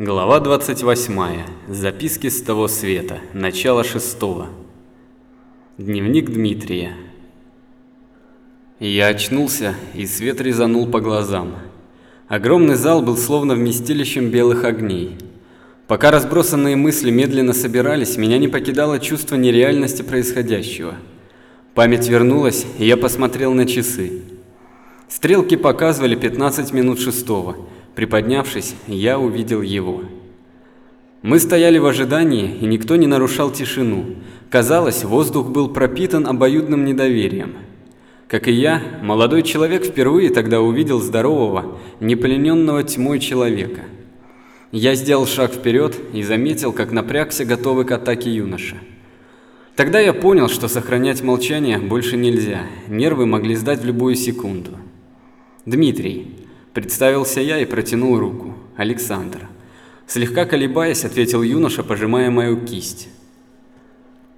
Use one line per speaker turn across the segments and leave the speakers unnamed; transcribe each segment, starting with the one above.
Глава 28. Записки с того света. Начало шестого. Дневник Дмитрия. Я очнулся, и свет резанул по глазам. Огромный зал был словно вместилищем белых огней. Пока разбросанные мысли медленно собирались, меня не покидало чувство нереальности происходящего. Память вернулась, и я посмотрел на часы. Стрелки показывали 15 минут шестого. Приподнявшись, я увидел его. Мы стояли в ожидании, и никто не нарушал тишину. Казалось, воздух был пропитан обоюдным недоверием. Как и я, молодой человек впервые тогда увидел здорового, неплененного тьмой человека. Я сделал шаг вперед и заметил, как напрягся готовый к атаке юноша. Тогда я понял, что сохранять молчание больше нельзя, нервы могли сдать в любую секунду. «Дмитрий», Представился я и протянул руку. Александр. Слегка колебаясь, ответил юноша, пожимая мою кисть.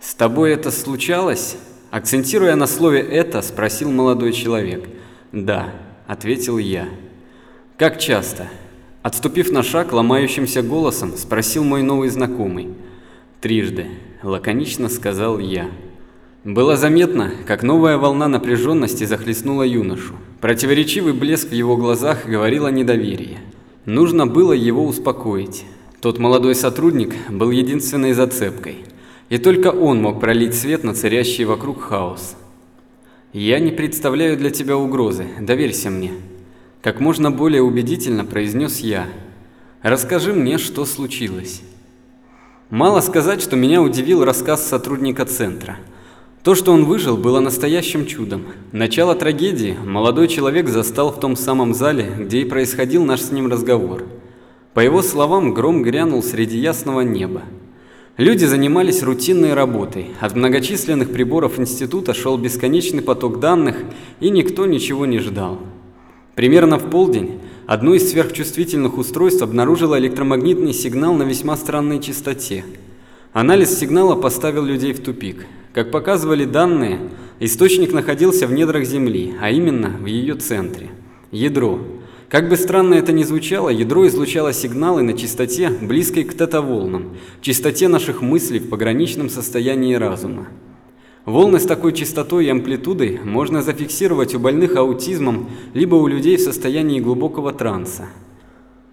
«С тобой это случалось?» Акцентируя на слове «это», спросил молодой человек. «Да», — ответил я. «Как часто?» Отступив на шаг, ломающимся голосом, спросил мой новый знакомый. «Трижды», — лаконично сказал я. Было заметно, как новая волна напряженности захлестнула юношу. Противоречивый блеск в его глазах говорил о недоверии. Нужно было его успокоить. Тот молодой сотрудник был единственной зацепкой, и только он мог пролить свет на царящий вокруг хаос. «Я не представляю для тебя угрозы, доверься мне», – как можно более убедительно произнес я. «Расскажи мне, что случилось». Мало сказать, что меня удивил рассказ сотрудника центра – то, что он выжил, было настоящим чудом. Начало трагедии молодой человек застал в том самом зале, где и происходил наш с ним разговор. По его словам, гром грянул среди ясного неба. Люди занимались рутинной работой. От многочисленных приборов института шел бесконечный поток данных, и никто ничего не ждал. Примерно в полдень одно из сверхчувствительных устройств обнаружило электромагнитный сигнал на весьма странной частоте. Анализ сигнала поставил людей в тупик – как показывали данные, источник находился в недрах Земли, а именно в ее центре – ядро. Как бы странно это ни звучало, ядро излучало сигналы на частоте, близкой к тета-волнам, частоте наших мыслей в пограничном состоянии разума. Волны с такой частотой и амплитудой можно зафиксировать у больных аутизмом, либо у людей в состоянии глубокого транса.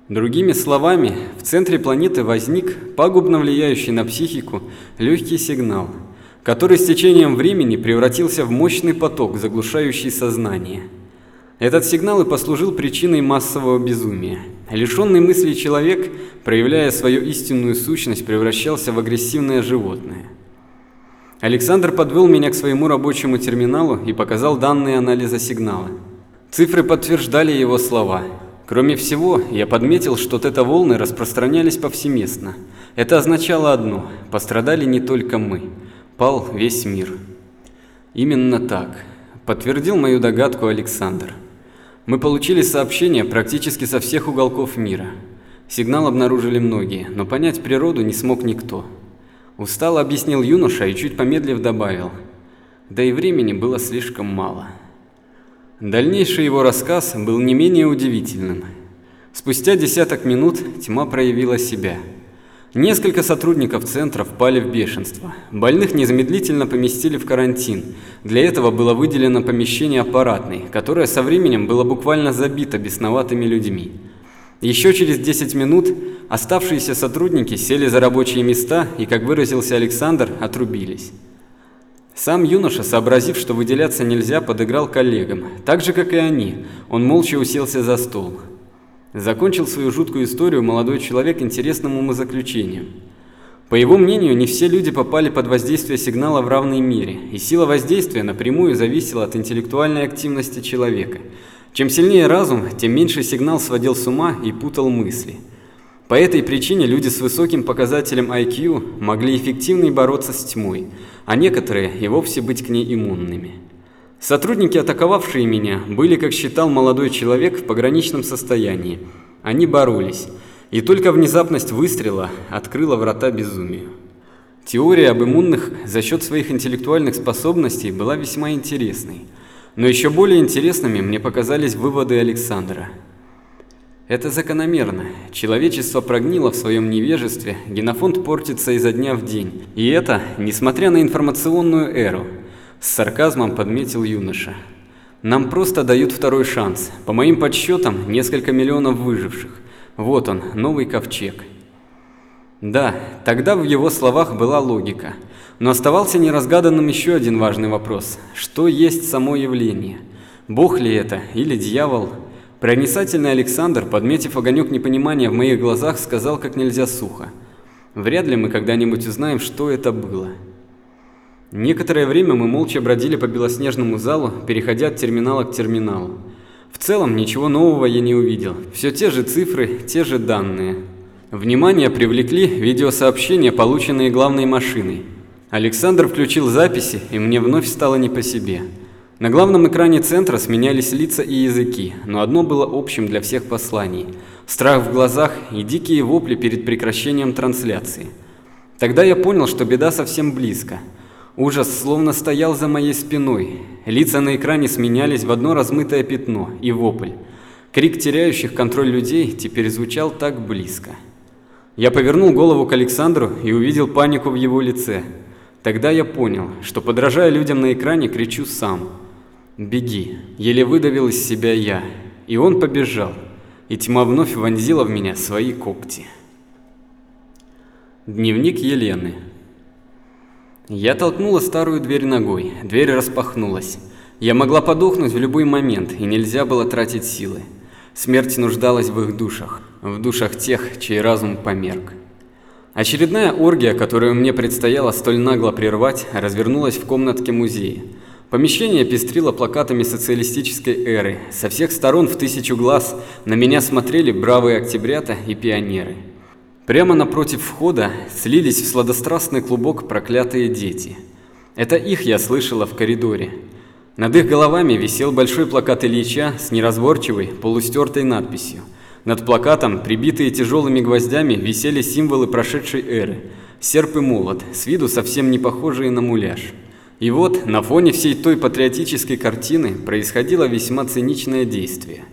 Другими словами, в центре планеты возник пагубно влияющий на психику легкий сигнал – который с течением времени превратился в мощный поток, заглушающий сознание. Этот сигнал и послужил причиной массового безумия. Лишенный мысли человек, проявляя свою истинную сущность, превращался в агрессивное животное. Александр подвел меня к своему рабочему терминалу и показал данные анализа сигнала. Цифры подтверждали его слова. Кроме всего, я подметил, что тета-волны распространялись повсеместно. Это означало одно – пострадали не только мы – пал весь мир. Именно так, подтвердил мою догадку Александр. Мы получили сообщения практически со всех уголков мира. Сигнал обнаружили многие, но понять природу не смог никто. Устало объяснил юноша и чуть помедлив добавил. Да и времени было слишком мало. Дальнейший его рассказ был не менее удивительным. Спустя десяток минут тьма проявила себя – Несколько сотрудников центра впали в бешенство. Больных незамедлительно поместили в карантин. Для этого было выделено помещение аппаратной, которое со временем было буквально забито бесноватыми людьми. Еще через 10 минут оставшиеся сотрудники сели за рабочие места и, как выразился Александр, отрубились. Сам юноша, сообразив, что выделяться нельзя, подыграл коллегам. Так же, как и они, он молча уселся за стол. Закончил свою жуткую историю молодой человек интересным умозаключением. По его мнению, не все люди попали под воздействие сигнала в равной мере, и сила воздействия напрямую зависела от интеллектуальной активности человека. Чем сильнее разум, тем меньше сигнал сводил с ума и путал мысли. По этой причине люди с высоким показателем IQ могли эффективнее бороться с тьмой, а некоторые и вовсе быть к ней иммунными. Сотрудники, атаковавшие меня, были, как считал молодой человек, в пограничном состоянии. Они боролись, и только внезапность выстрела открыла врата безумию. Теория об иммунных за счет своих интеллектуальных способностей была весьма интересной. Но еще более интересными мне показались выводы Александра. Это закономерно. Человечество прогнило в своем невежестве, генофонд портится изо дня в день. И это, несмотря на информационную эру. С сарказмом подметил юноша. Нам просто дают второй шанс. По моим подсчетам, несколько миллионов выживших. Вот он, новый ковчег. Да, тогда в его словах была логика. Но оставался неразгаданным еще один важный вопрос. Что есть само явление? Бог ли это или дьявол? Проницательный Александр, подметив огонек непонимания в моих глазах, сказал как нельзя сухо. Вряд ли мы когда-нибудь узнаем, что это было. Некоторое время мы молча бродили по белоснежному залу, переходя от терминала к терминалу. В целом ничего нового я не увидел. Все те же цифры, те же данные. Внимание привлекли видеосообщения, полученные главной машиной. Александр включил записи, и мне вновь стало не по себе. На главном экране центра сменялись лица и языки, но одно было общим для всех посланий – страх в глазах и дикие вопли перед прекращением трансляции. Тогда я понял, что беда совсем близко. Ужас словно стоял за моей спиной. Лица на экране сменялись в одно размытое пятно и вопль. Крик теряющих контроль людей теперь звучал так близко. Я повернул голову к Александру и увидел панику в его лице – Тогда я понял, что подражая людям на экране, кричу сам. «Беги!» Еле выдавил из себя я. И он побежал. И тьма вновь вонзила в меня свои когти. Дневник Елены. Я толкнула старую дверь ногой. Дверь распахнулась. Я могла подохнуть в любой момент, и нельзя было тратить силы. Смерть нуждалась в их душах, в душах тех, чей разум померк. Очередная оргия, которую мне предстояло столь нагло прервать, развернулась в комнатке музея. Помещение пестрило плакатами социалистической эры. Со всех сторон в тысячу глаз на меня смотрели бравые октябрята и пионеры. Прямо напротив входа слились в сладострастный клубок проклятые дети. Это их я слышала в коридоре. Над их головами висел большой плакат Ильича с неразборчивой, полустертой надписью – над плакатом, прибитые тяжелыми гвоздями, висели символы прошедшей эры. Серп и молот, с виду совсем не похожие на муляж. И вот, на фоне всей той патриотической картины происходило весьма циничное действие.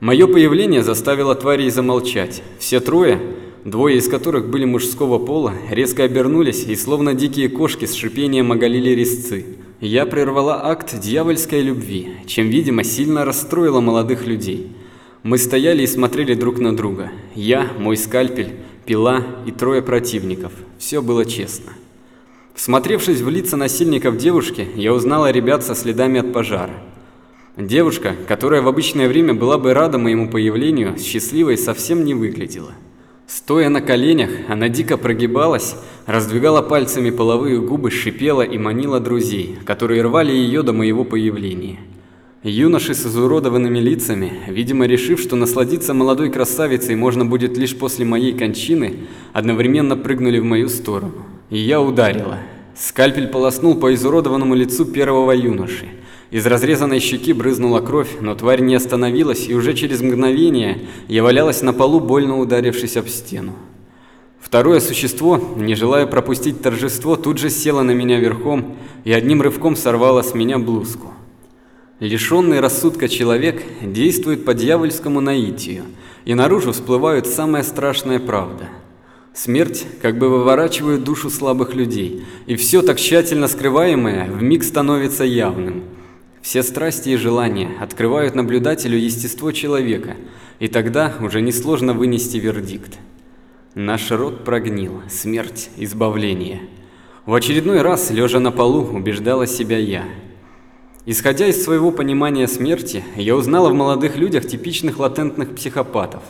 Мое появление заставило тварей замолчать. Все трое, двое из которых были мужского пола, резко обернулись и словно дикие кошки с шипением оголили резцы. Я прервала акт дьявольской любви, чем, видимо, сильно расстроила молодых людей – мы стояли и смотрели друг на друга. Я, мой скальпель, пила и трое противников. Все было честно. Всмотревшись в лица насильников девушки, я узнала ребят со следами от пожара. Девушка, которая в обычное время была бы рада моему появлению, счастливой совсем не выглядела. Стоя на коленях, она дико прогибалась, раздвигала пальцами половые губы, шипела и манила друзей, которые рвали ее до моего появления. Юноши с изуродованными лицами, видимо решив, что насладиться молодой красавицей можно будет лишь после моей кончины, одновременно прыгнули в мою сторону. И я ударила. Скальпель полоснул по изуродованному лицу первого юноши. Из разрезанной щеки брызнула кровь, но тварь не остановилась, и уже через мгновение я валялась на полу, больно ударившись об стену. Второе существо, не желая пропустить торжество, тут же село на меня верхом и одним рывком сорвало с меня блузку. Лишенный рассудка человек действует по дьявольскому наитию, и наружу всплывает самая страшная правда. Смерть как бы выворачивает душу слабых людей, и все так тщательно скрываемое вмиг становится явным. Все страсти и желания открывают наблюдателю естество человека, и тогда уже несложно вынести вердикт. Наш род прогнил, смерть, избавление. В очередной раз, лежа на полу, убеждала себя я – Исходя из своего понимания смерти, я узнала в молодых людях типичных латентных психопатов.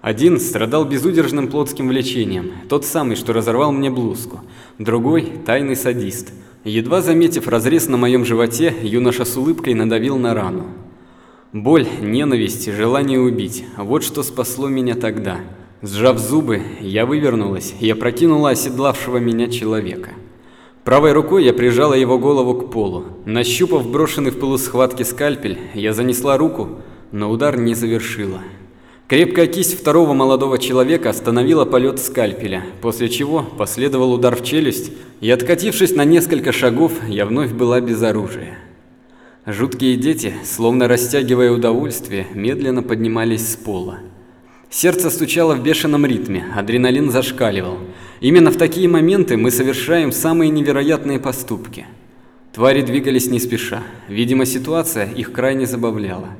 Один страдал безудержным плотским влечением, тот самый, что разорвал мне блузку. Другой – тайный садист. Едва заметив разрез на моем животе, юноша с улыбкой надавил на рану. Боль, ненависть, желание убить – вот что спасло меня тогда. Сжав зубы, я вывернулась и опрокинула оседлавшего меня человека. Правой рукой я прижала его голову к полу. Нащупав брошенный в полусхватке скальпель, я занесла руку, но удар не завершила. Крепкая кисть второго молодого человека остановила полет скальпеля, после чего последовал удар в челюсть, и откатившись на несколько шагов, я вновь была без оружия. Жуткие дети, словно растягивая удовольствие, медленно поднимались с пола. Сердце стучало в бешеном ритме, адреналин зашкаливал. Именно в такие моменты мы совершаем самые невероятные поступки. Твари двигались не спеша. Видимо, ситуация их крайне забавляла.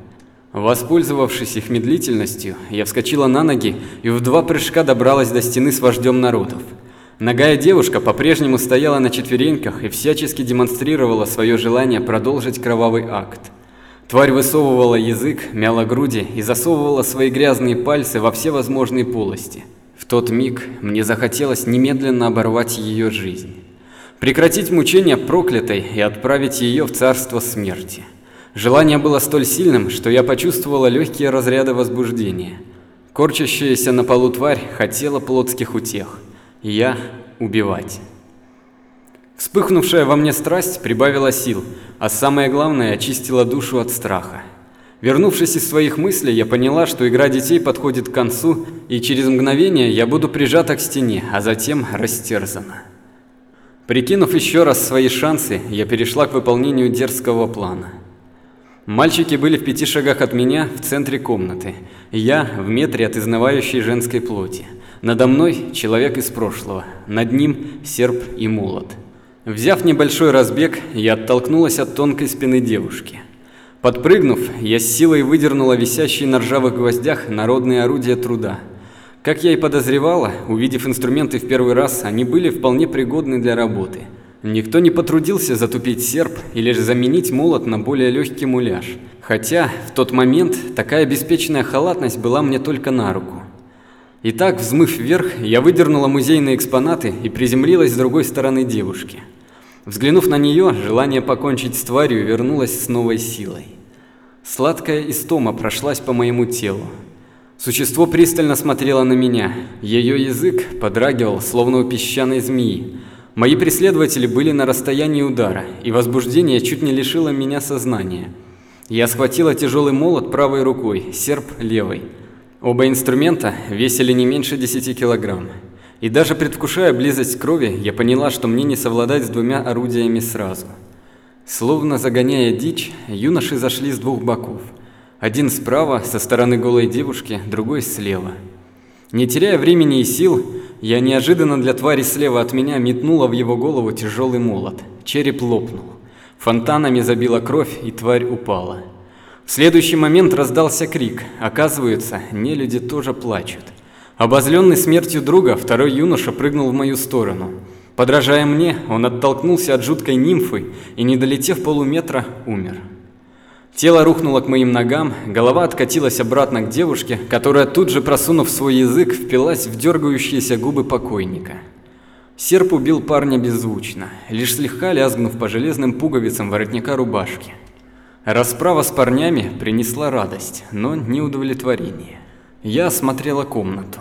Воспользовавшись их медлительностью, я вскочила на ноги и в два прыжка добралась до стены с вождем народов. Ногая девушка по-прежнему стояла на четвереньках и всячески демонстрировала свое желание продолжить кровавый акт. Тварь высовывала язык, мяла груди и засовывала свои грязные пальцы во все возможные полости. В тот миг мне захотелось немедленно оборвать ее жизнь. Прекратить мучения проклятой и отправить ее в царство смерти. Желание было столь сильным, что я почувствовала легкие разряды возбуждения. Корчащаяся на полу тварь хотела плотских утех. И я убивать. Вспыхнувшая во мне страсть прибавила сил, а самое главное, очистила душу от страха. Вернувшись из своих мыслей, я поняла, что игра детей подходит к концу, и через мгновение я буду прижата к стене, а затем растерзана. Прикинув еще раз свои шансы, я перешла к выполнению дерзкого плана. Мальчики были в пяти шагах от меня в центре комнаты, я в метре от изнывающей женской плоти. Надо мной человек из прошлого, над ним серп и молот. Взяв небольшой разбег, я оттолкнулась от тонкой спины девушки. Подпрыгнув, я с силой выдернула висящие на ржавых гвоздях народные орудия труда. Как я и подозревала, увидев инструменты в первый раз, они были вполне пригодны для работы. Никто не потрудился затупить серп или же заменить молот на более легкий муляж. Хотя в тот момент такая беспечная халатность была мне только на руку. Итак, взмыв вверх, я выдернула музейные экспонаты и приземлилась с другой стороны девушки. Взглянув на нее, желание покончить с тварью вернулось с новой силой. Сладкая истома прошлась по моему телу. Существо пристально смотрело на меня. Ее язык подрагивал, словно у песчаной змеи. Мои преследователи были на расстоянии удара, и возбуждение чуть не лишило меня сознания. Я схватила тяжелый молот правой рукой, серп левой. Оба инструмента весили не меньше 10 килограмм. И даже предвкушая близость крови, я поняла, что мне не совладать с двумя орудиями сразу. Словно загоняя дичь, юноши зашли с двух боков. Один справа, со стороны голой девушки, другой слева. Не теряя времени и сил, я неожиданно для твари слева от меня метнула в его голову тяжелый молот. Череп лопнул. Фонтанами забила кровь, и тварь упала. В следующий момент раздался крик. Оказывается, не люди тоже плачут. Обозленный смертью друга, второй юноша прыгнул в мою сторону. Подражая мне, он оттолкнулся от жуткой нимфы и, не долетев полуметра, умер. Тело рухнуло к моим ногам, голова откатилась обратно к девушке, которая тут же, просунув свой язык, впилась в дергающиеся губы покойника. Серп убил парня беззвучно, лишь слегка лязгнув по железным пуговицам воротника рубашки. Расправа с парнями принесла радость, но не удовлетворение. Я осмотрела комнату.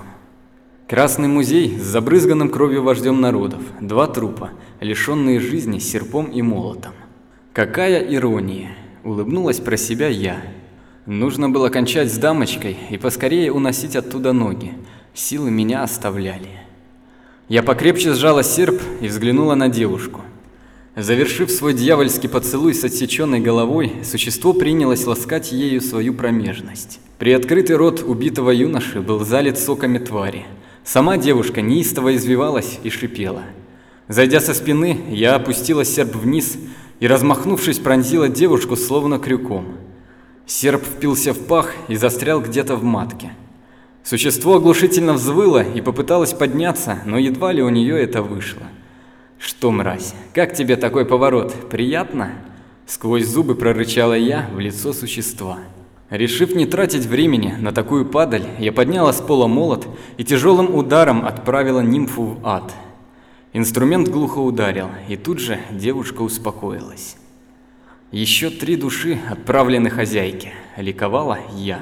Красный музей с забрызганным кровью вождем народов, два трупа, лишенные жизни серпом и молотом. Какая ирония, улыбнулась про себя я. Нужно было кончать с дамочкой и поскорее уносить оттуда ноги. Силы меня оставляли. Я покрепче сжала серп и взглянула на девушку. Завершив свой дьявольский поцелуй с отсеченной головой, существо принялось ласкать ею свою промежность. Приоткрытый рот убитого юноши был залит соками твари. Сама девушка неистово извивалась и шипела. Зайдя со спины, я опустила серп вниз и, размахнувшись, пронзила девушку словно крюком. Серп впился в пах и застрял где-то в матке. Существо оглушительно взвыло и попыталось подняться, но едва ли у нее это вышло. «Что, мразь, как тебе такой поворот? Приятно?» Сквозь зубы прорычала я в лицо существа. Решив не тратить времени на такую падаль, я подняла с пола молот и тяжелым ударом отправила нимфу в ад. Инструмент глухо ударил, и тут же девушка успокоилась. Еще три души отправлены хозяйке, ликовала я.